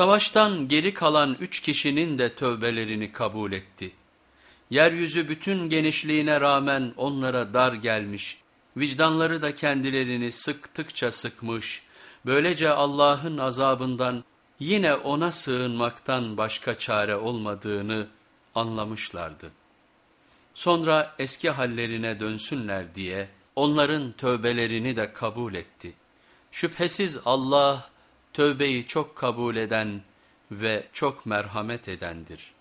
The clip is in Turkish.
Savaştan geri kalan üç kişinin de tövbelerini kabul etti. Yeryüzü bütün genişliğine rağmen onlara dar gelmiş, vicdanları da kendilerini sıktıkça sıkmış, böylece Allah'ın azabından yine ona sığınmaktan başka çare olmadığını anlamışlardı. Sonra eski hallerine dönsünler diye onların tövbelerini de kabul etti. Şüphesiz Allah tövbeyi çok kabul eden ve çok merhamet edendir.''